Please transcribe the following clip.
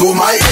All the